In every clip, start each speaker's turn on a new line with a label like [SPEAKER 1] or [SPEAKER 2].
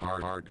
[SPEAKER 1] hard, hard.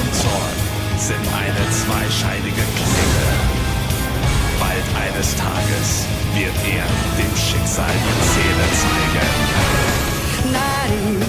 [SPEAKER 2] und Zorn sind eine zweischeinige Klinge. Bald eines Tages wird er dem Schicksal die Zähne zeigen.
[SPEAKER 3] Nein,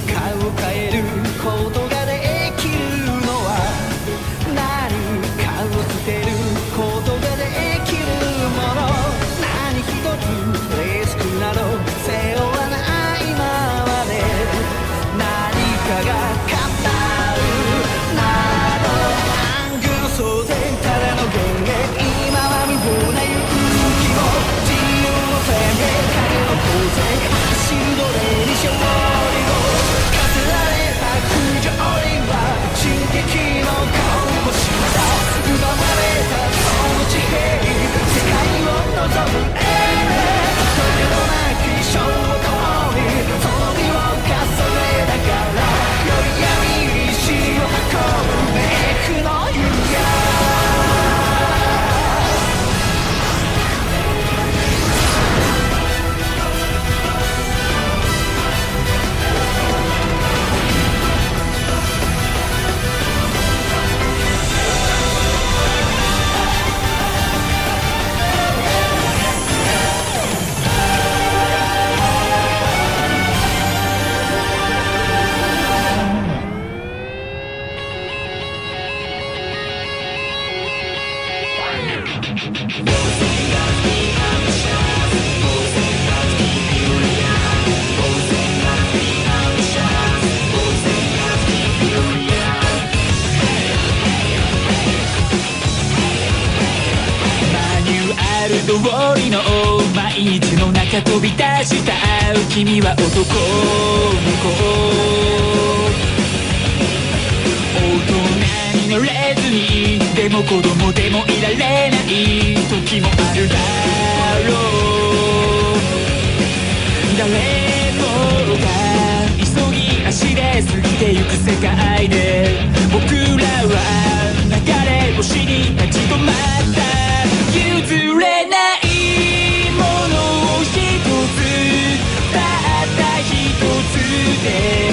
[SPEAKER 4] 通りの毎日の中飛び出した君は男の子大人になれずにでも子供でもいられない時もあるだろう誰もが急ぎ足で過ぎてゆく世界で僕らは流れ星に立ち止まっつ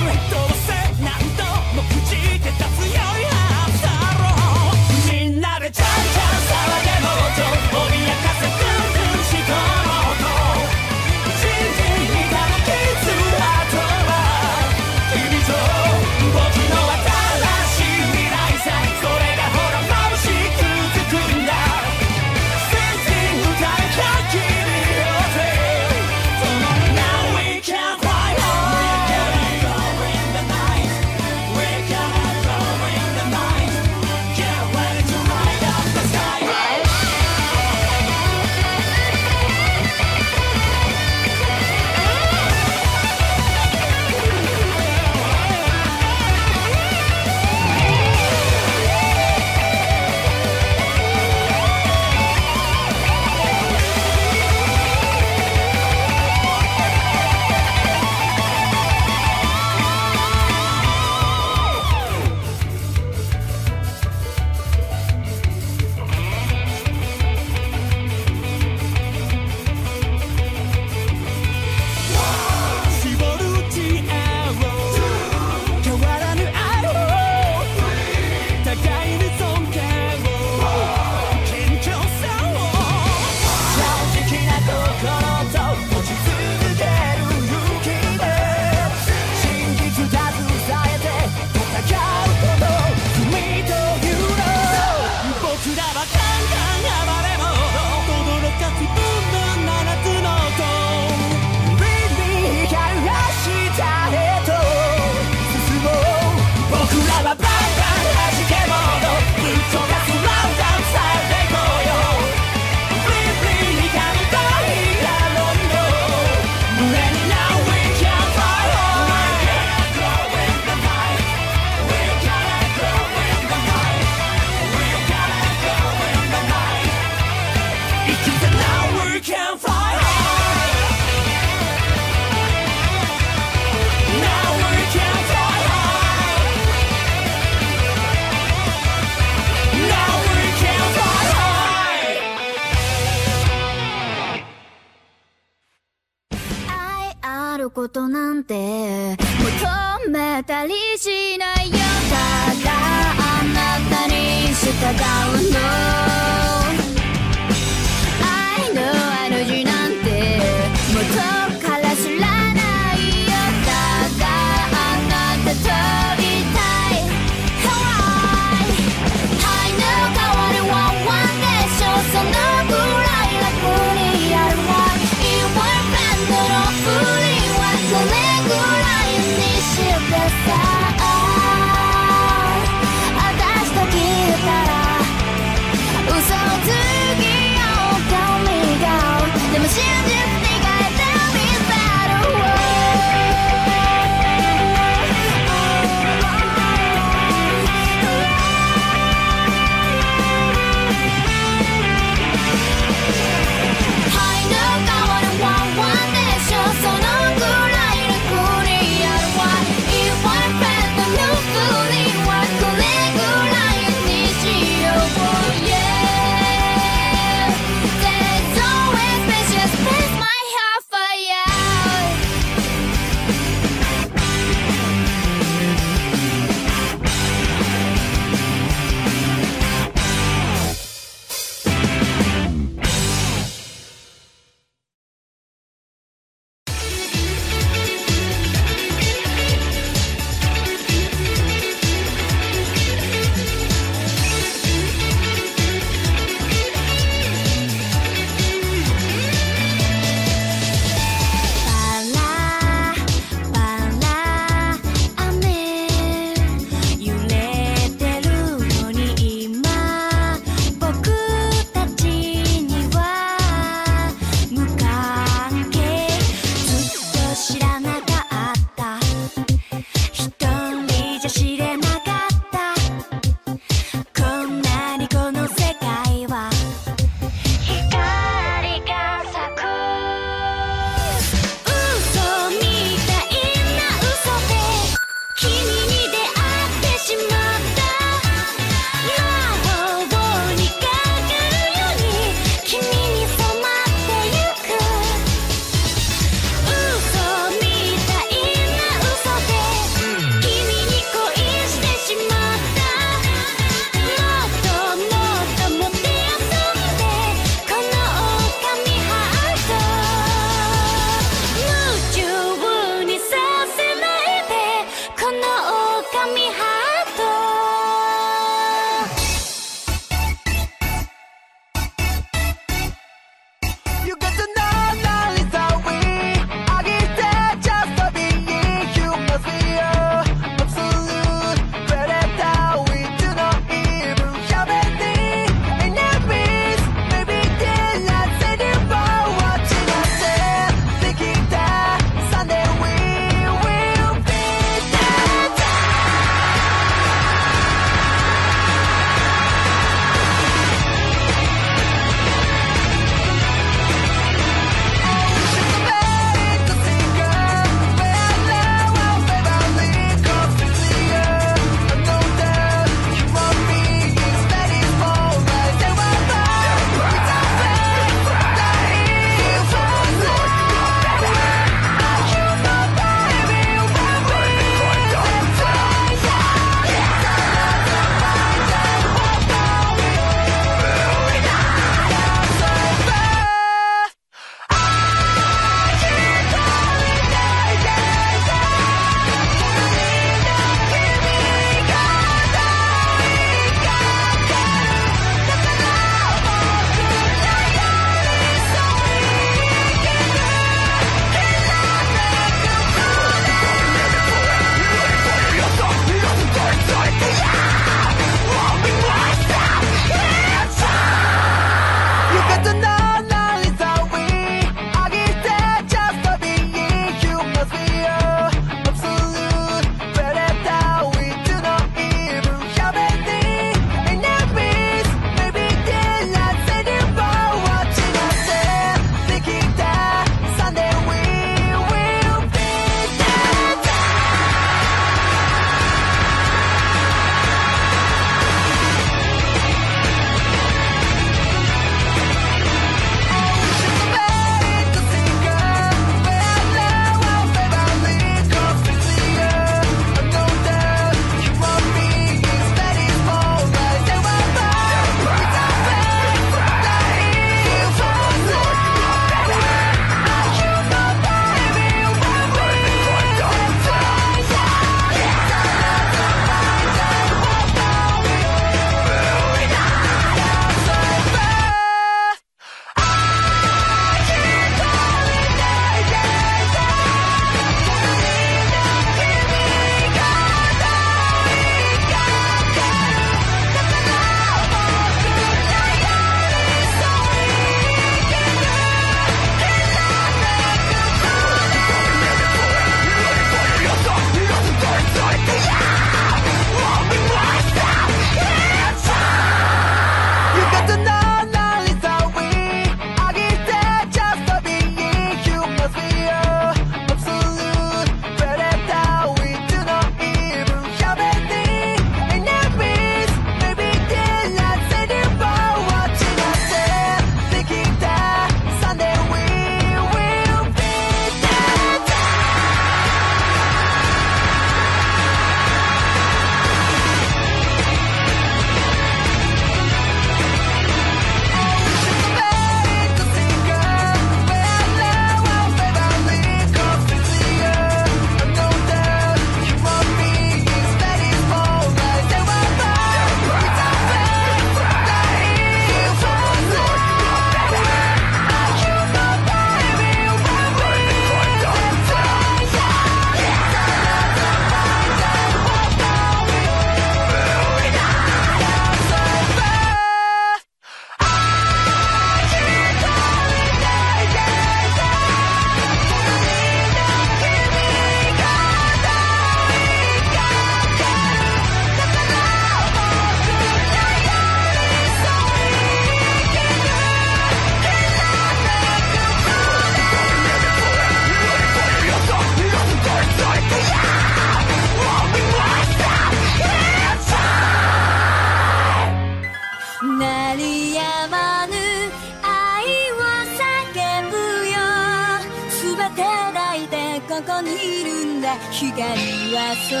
[SPEAKER 2] 光は
[SPEAKER 5] そこ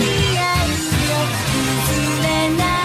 [SPEAKER 5] にあるよ。崩れない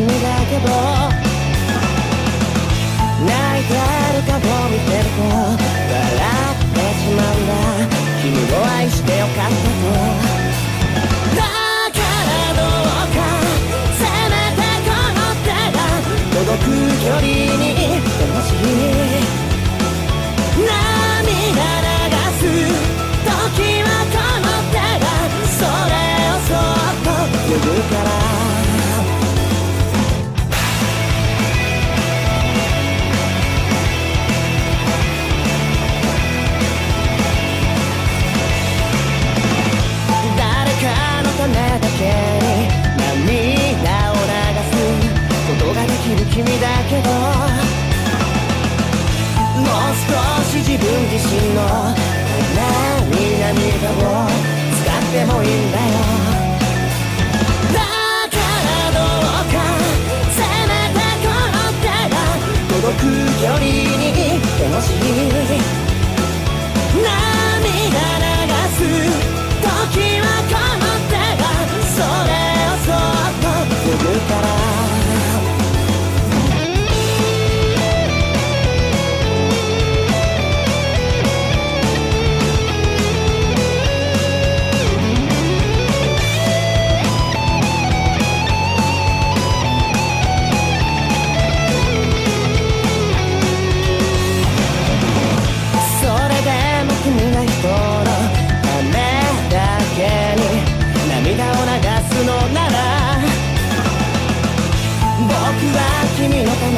[SPEAKER 5] 君だけど
[SPEAKER 1] 泣いてる顔見てると笑ってしまうんだ君を愛してよかったと。だからどうかせめてこの手が届く距離にいてほしい。涙流す時はこの手がそれをそっと拭うか君だけどもう少し自分自身の涙を使ってもいいんだよ。だからどうかせめてこの手が届く距離にいてほしい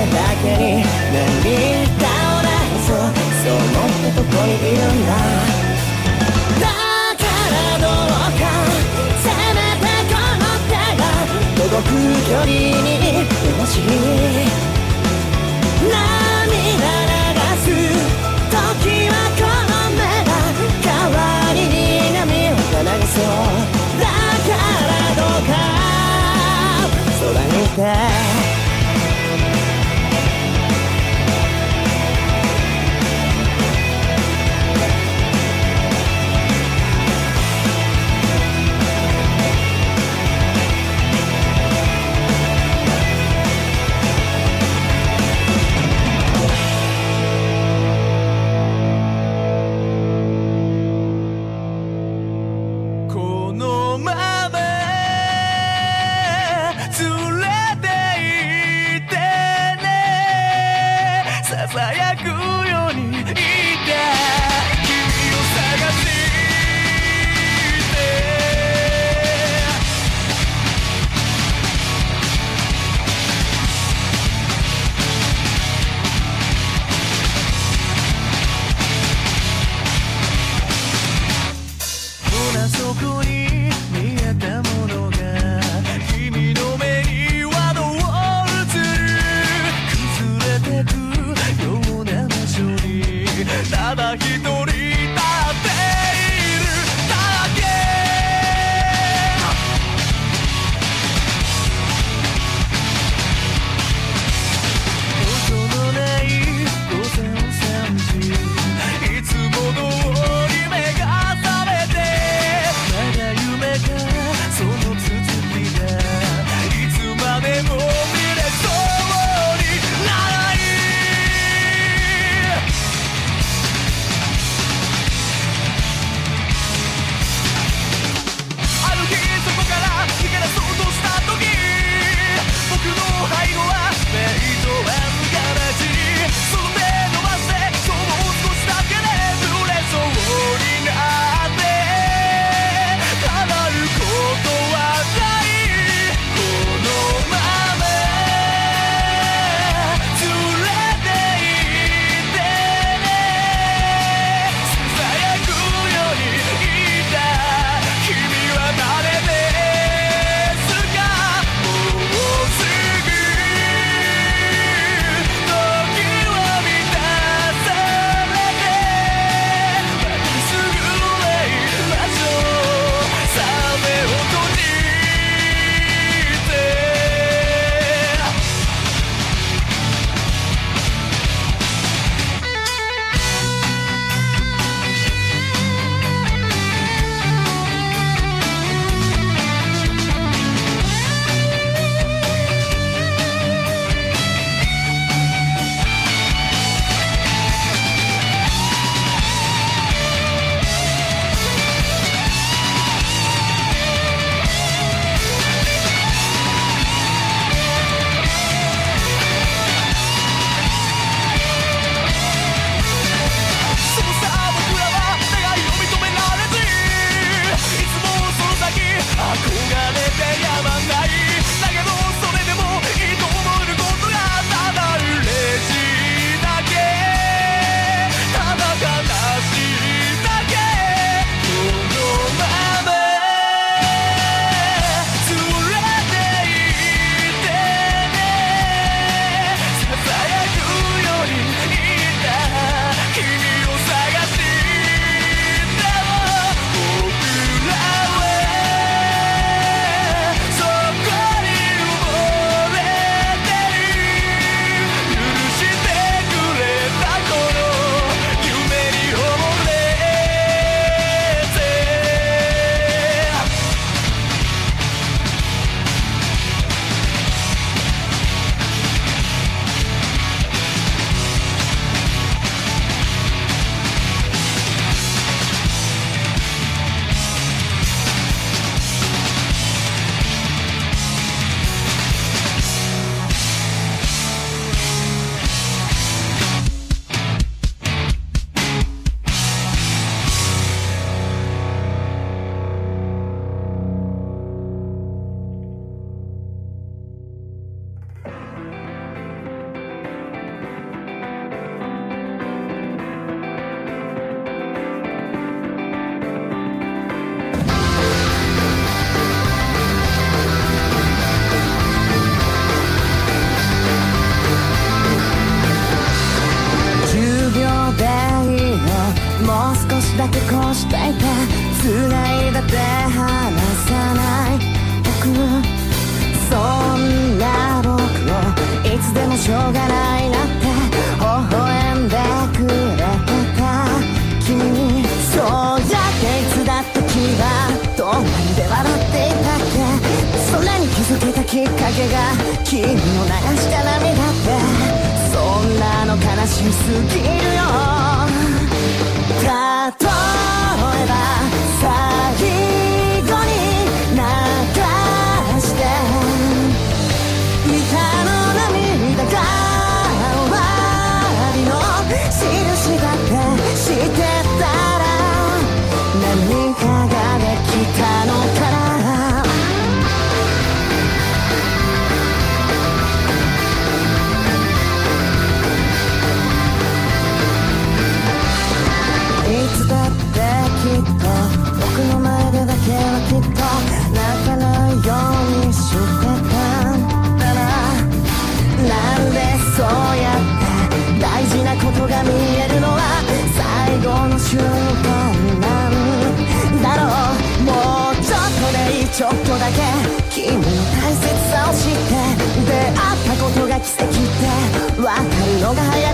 [SPEAKER 1] めだけに涙を流そう。そう思ってここにいるんだ。だからどうかせめてこの手が届く距離にいてほしい涙流す時はこの目が代わりに波を流そう。だからどうか。空に
[SPEAKER 4] いて。手が君の流した涙ってそんなの悲しすぎるよ。
[SPEAKER 1] 干啥呀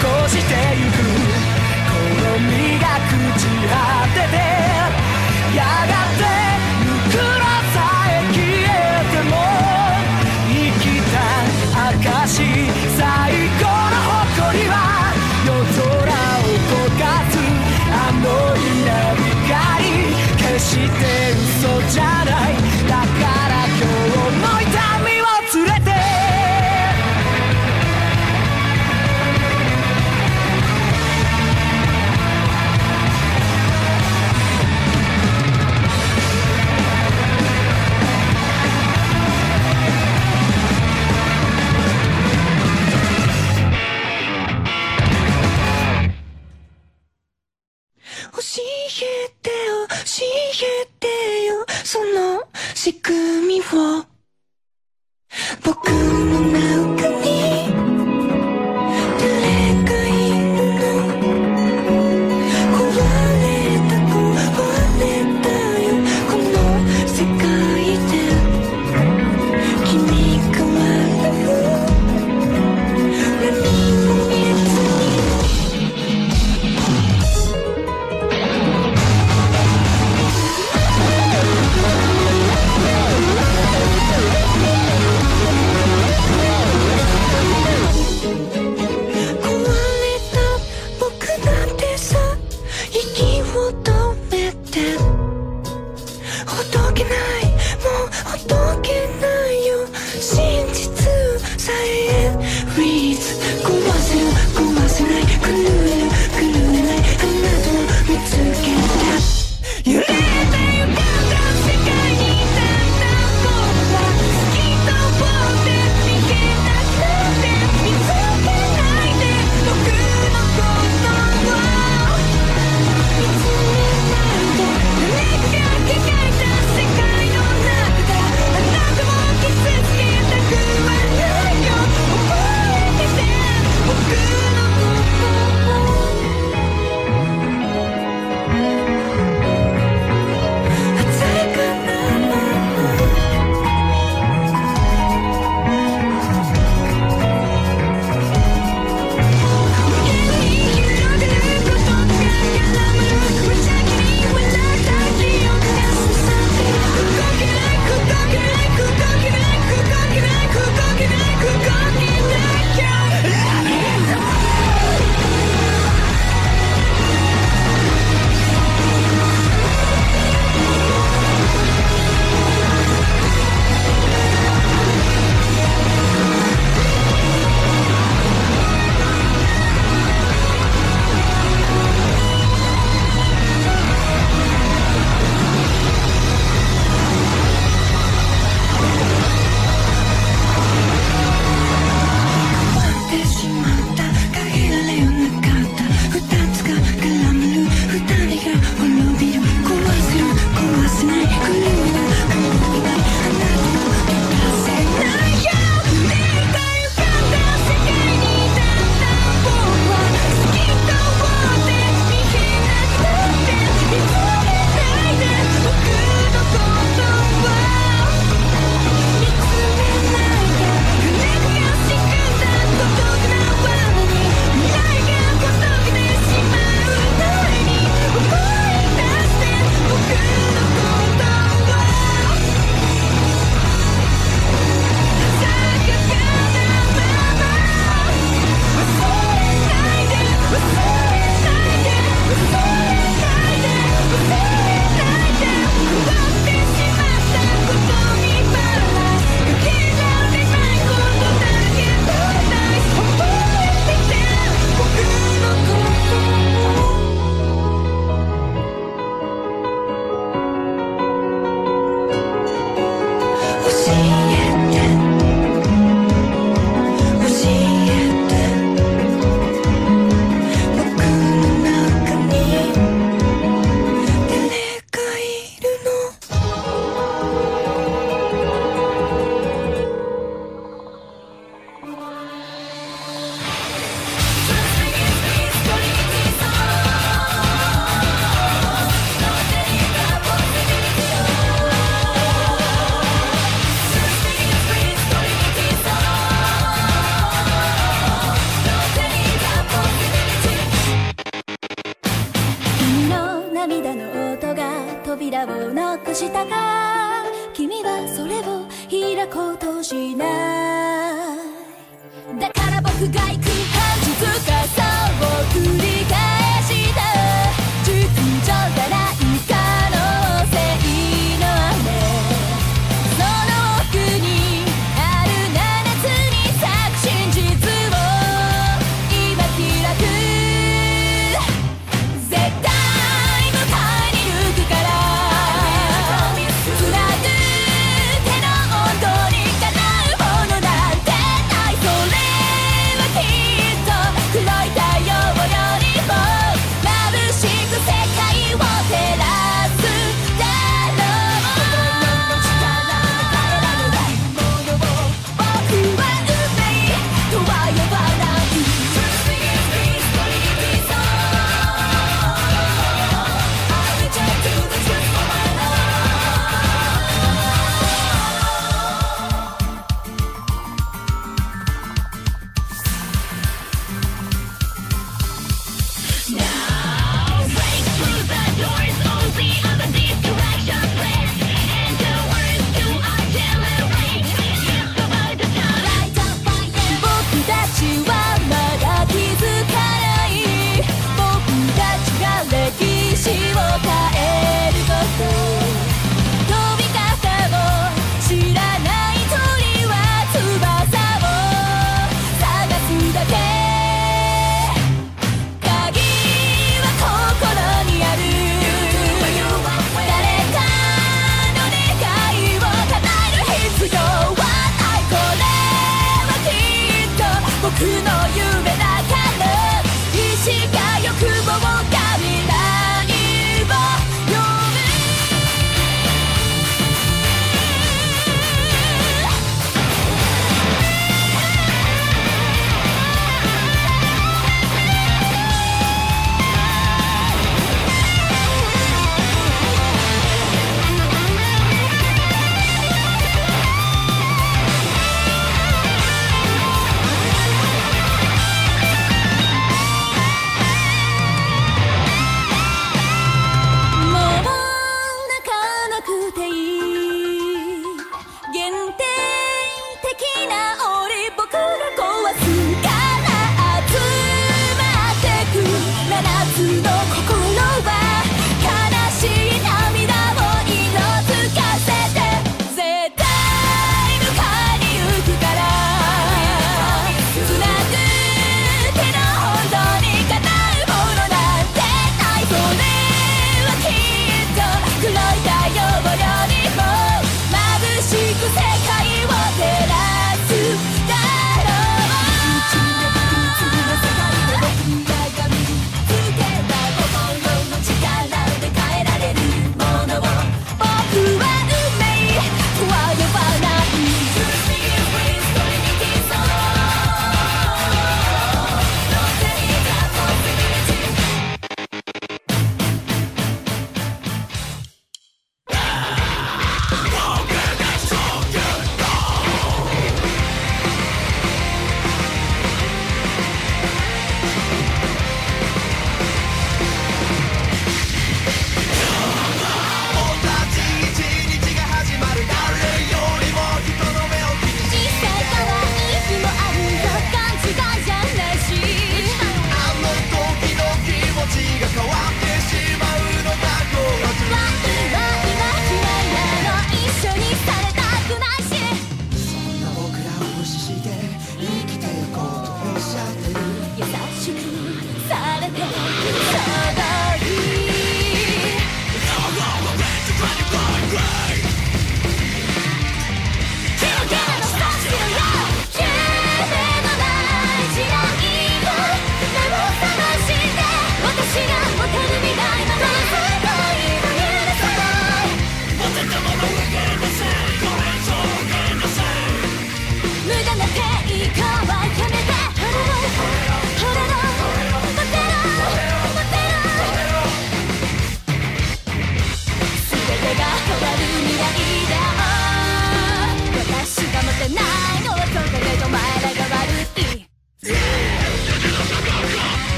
[SPEAKER 1] 残して
[SPEAKER 5] ゆく。この身が
[SPEAKER 4] 朽ち果ててやがて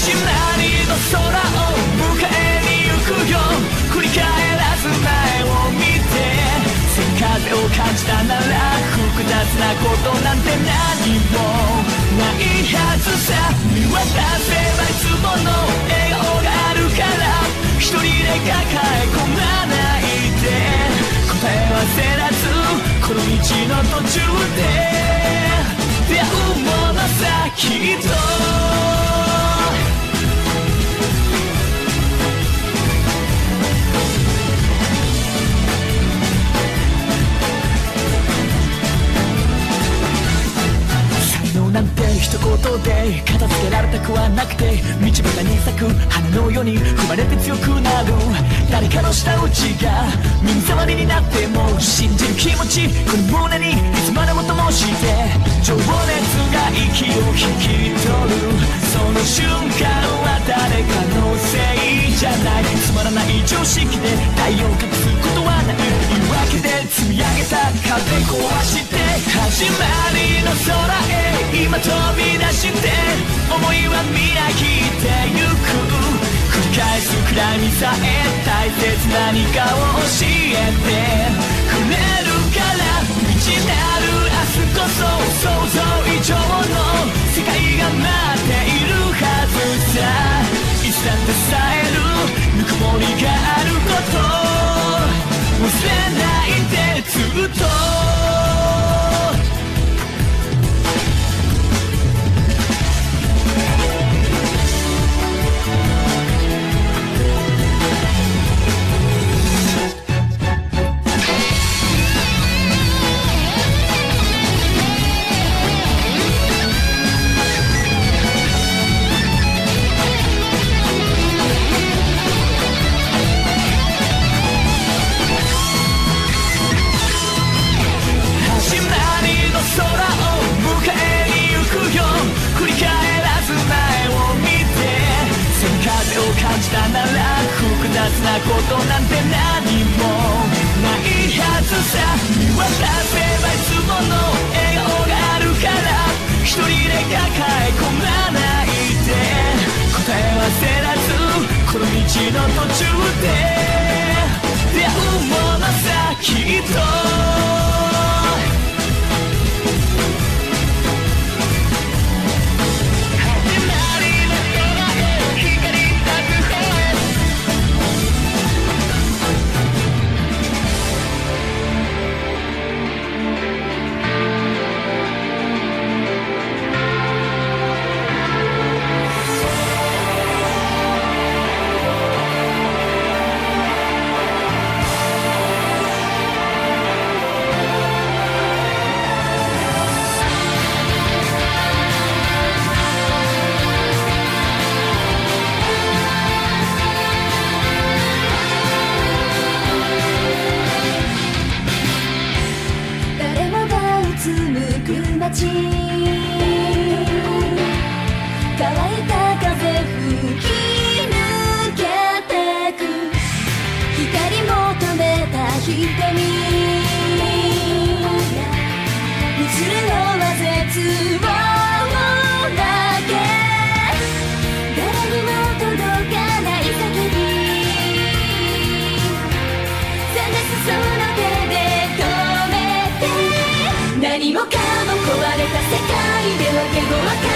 [SPEAKER 4] 始まりの空を迎えに行くよ。振り返らず前を見て背風を感じたなら複雑なことなんて何もないはずさ。見渡せばいつもの笑顔があるから。一人で抱え込まないで答えはせら。ずこの道の途中で出会うものさきっと。一言で片付けられたくはなくて道端に咲く花のように踏まれて強くなる。誰かの舌打ちが耳障りになっても信じる気持ちこの胸にいつまでも灯して情熱が息を引き取る。その瞬間は誰かのせいじゃない。つまらない常識で太陽を隠すことはない。言い訳で積み上げた壁壊して始まりの空へ今飛び出して思いはみなぎってゆく繰り返すくらいにさえ大切何かを教えて。くれるから未知なる明日こそ想像以上の世界が待っている。はずさいつだってさえる。ぬくもりがあること。忘れないでずっとじたなら複雑なことなんて何もないはずさ。見渡せばいつもの笑顔があるから。一人で抱え込まないで。答えはせらずこの道の途中で。出会うものさきっと。
[SPEAKER 5] Llegó la